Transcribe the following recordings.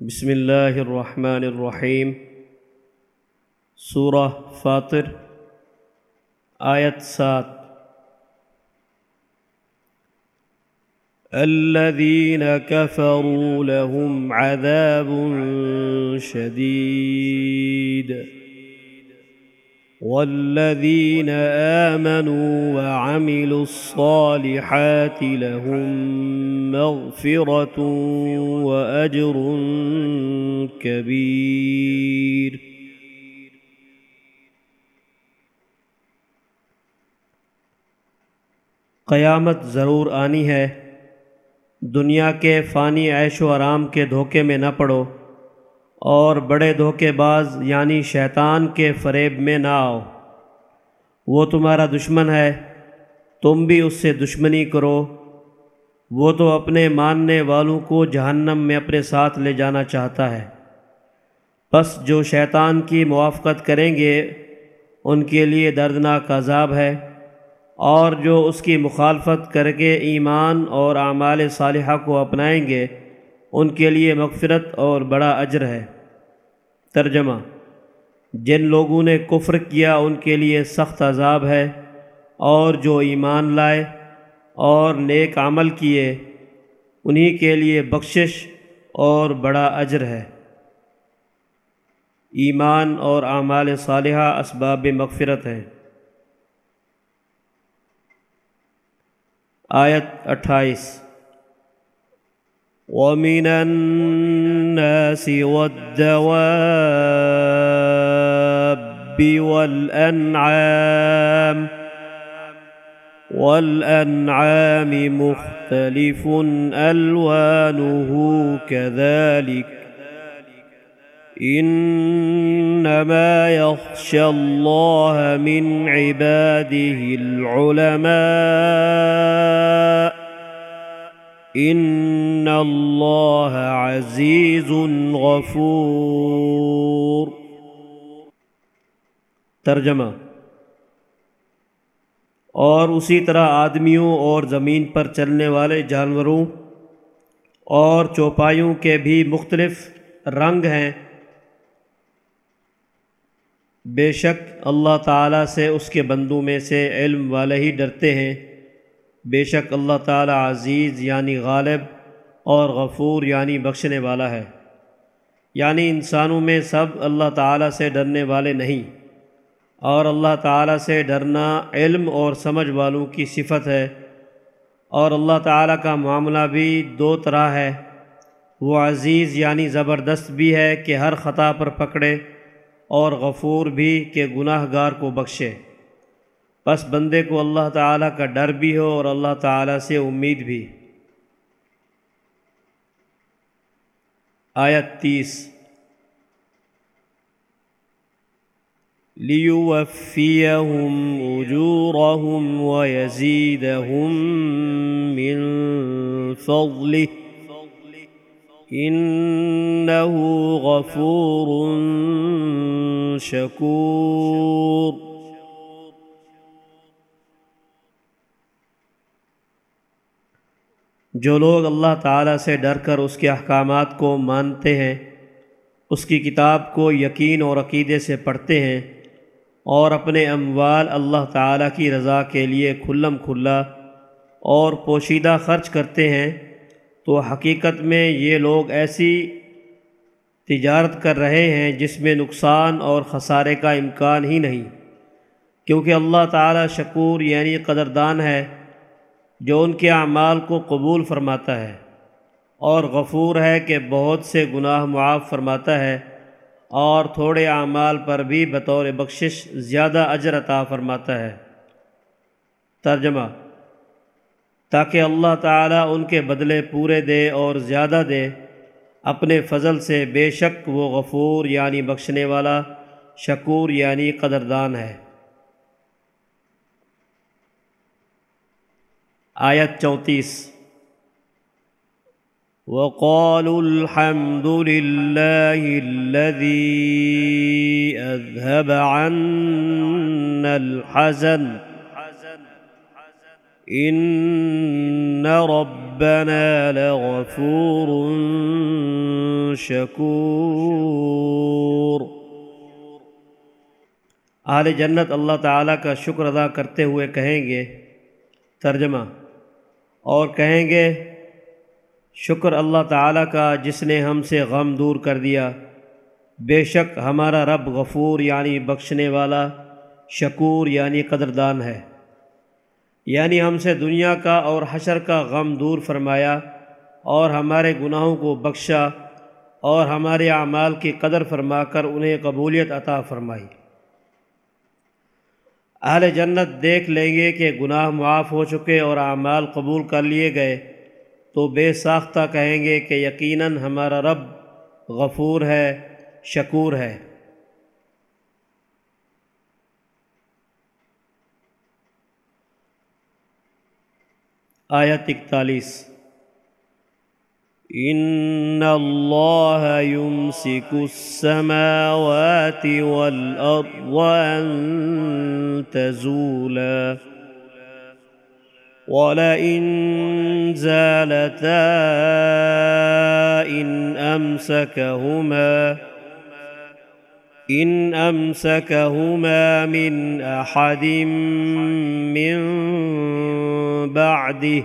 بسم اللہ الرحمن الرحیم۔ سورہ فاطر آیت سات۔ الذين كفروا لهم عذاب شديد والذين آمنوا وعملوا الصالحات لهم مغفرة وأجر كبير. قیامت ضرور آنی ہے. دنیا کے فانی عیش و آرام کے دھوکے میں نہ پڑو. اور بڑے دھوکے باز یعنی شیطان کے فریب میں نہ آؤ۔ وہ تمہارا دشمن ہے، تم بھی اس سے دشمنی کرو۔ وہ تو اپنے ماننے والوں کو جہنم میں اپنے ساتھ لے جانا چاہتا ہے۔ بس جو شیطان کی موافقت کریں گے، ان کے لیے دردناک عذاب ہے۔ اور جو اس کی مخالفت کر کے ایمان اور اعمال صالحہ کو اپنائیں گے ان کے لیے مغفرت اور بڑا اجر ہے۔ ترجمہ جن لوگوں نے کفر کیا، ان کے لیے سخت عذاب ہے۔ اور جو ایمان لائے اور نیک عمل کیے، انہی کے لیے بخشش اور بڑا اجر ہے۔ ایمان اور اعمال صالحہ اسباب مغفرت ہے آیت اٹھائیس ومن الناس والدواب والأنعام والأنعام مختلف ألوانه كذلك إنما يخشى الله من عباده العلماء ان اللہ عزیز غفور ترجمہ اور اسی طرح آدمیوں اور زمین پر چلنے والے جانوروں اور چوپایوں کے بھی مختلف رنگ ہیں۔ بے شک اللہ تعالیٰ سے اس کے بندوں میں سے علم والے ہی ڈرتے ہیں۔ بے شک اللہ تعالیٰ عزیز یعنی غالب اور غفور یعنی بخشنے والا ہے۔ یعنی انسانوں میں سب اللہ تعالیٰ سے ڈرنے والے نہیں۔ اور اللہ تعالیٰ سے ڈرنا علم اور سمجھ والوں کی صفت ہے۔ اور اللہ تعالیٰ کا معاملہ بھی دو طرح ہے۔ وہ عزیز یعنی زبردست بھی ہے کہ ہر خطا پر پکڑے اور غفور بھی کہ گناہ گار کو بخشے۔ بس بندے کو اللہ تعالیٰ کا ڈر بھی ہو اور اللہ تعالیٰ سے امید بھی۔ آیت تیس۔ لیوفیہم اجورہم ویزیدہم من فضلہ انہو غفور شکور جو لوگ اللہ تعالیٰ سے ڈر کر اس کے احکامات کو مانتے ہیں، اس کی کتاب کو یقین اور عقیدے سے پڑھتے ہیں اور اپنے اموال اللہ تعالیٰ کی رضا کے لیے کھلم کھلا اور پوشیدہ خرچ کرتے ہیں، تو حقیقت میں یہ لوگ ایسی تجارت کر رہے ہیں جس میں نقصان اور خسارے کا امکان ہی نہیں۔ کیونکہ اللہ تعالیٰ شکور یعنی قدردان ہے۔ جو ان کے اعمال کو قبول فرماتا ہے۔ اور غفور ہے کہ بہت سے گناہ معاف فرماتا ہے اور تھوڑے اعمال پر بھی بطور بخشش زیادہ اجر عطا فرماتا ہے۔ ترجمہ تاکہ اللہ تعالیٰ ان کے بدلے پورے دے اور زیادہ دے، اپنے فضل سے بے شک وہ غفور یعنی بخشنے والا، شکور یعنی قدردان ہے۔ آیت چونتیس۔ وقالوا الحمد لله الذي أذهب عنا الحزن۔ ان ربنا لغفور شکور اہل جنت اللہ تعالیٰ کا شکر ادا کرتے ہوئے کہیں گے، ترجمہ۔ اور کہیں گے، شکر اللہ تعالیٰ کا جس نے ہم سے غم دور کر دیا۔ بے شک ہمارا رب غفور یعنی بخشنے والا، شکور یعنی قدردان ہے۔ یعنی ہم سے دنیا کا اور حشر کا غم دور فرمایا اور ہمارے گناہوں کو بخشا اور ہمارے اعمال کی قدر فرما کر انہیں قبولیت عطا فرمائی۔ اہل جنت دیکھ لیں گے کہ گناہ معاف ہو چکے اور اعمال قبول کر لیے گئے۔ تو بے ساختہ کہیں گے کہ یقیناً ہمارا رب غفور ہے، شکور ہے۔ آیت اکتالیس۔ ان اللہ يمسك السماوات والارض ان تزولا ولئن زالتا ان امسكهما ان امسكهما من احد من بعده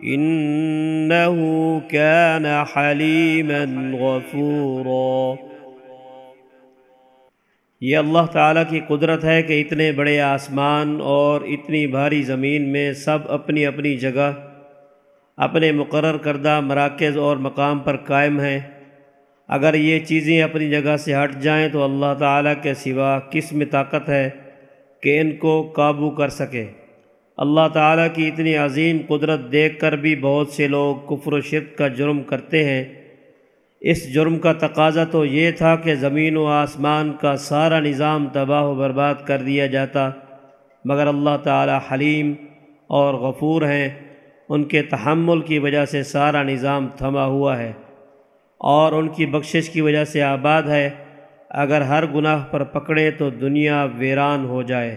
انه كان حليما غفورا۔ یہ اللہ تعالیٰ کی قدرت ہے کہ اتنے بڑے آسمان اور اتنی بھاری زمین میں سب اپنی اپنی جگہ، اپنے مقرر کردہ مراکز اور مقام پر قائم ہیں۔ اگر یہ چیزیں اپنی جگہ سے ہٹ جائیں تو اللہ تعالیٰ کے سوا کس میں طاقت ہے کہ ان کو قابو کر سکے۔ اللہ تعالیٰ کی اتنی عظیم قدرت دیکھ کر بھی بہت سے لوگ کفر و شرک کا جرم کرتے ہیں۔ اس جرم کا تقاضا تو یہ تھا کہ زمین و آسمان کا سارا نظام تباہ و برباد کر دیا جاتا، مگر اللہ تعالیٰ حلیم اور غفور ہیں۔ ان کے تحمل کی وجہ سے سارا نظام تھما ہوا ہے اور ان کی بخشش کی وجہ سے آباد ہے۔ اگر ہر گناہ پر پکڑے تو دنیا ویران ہو جائے۔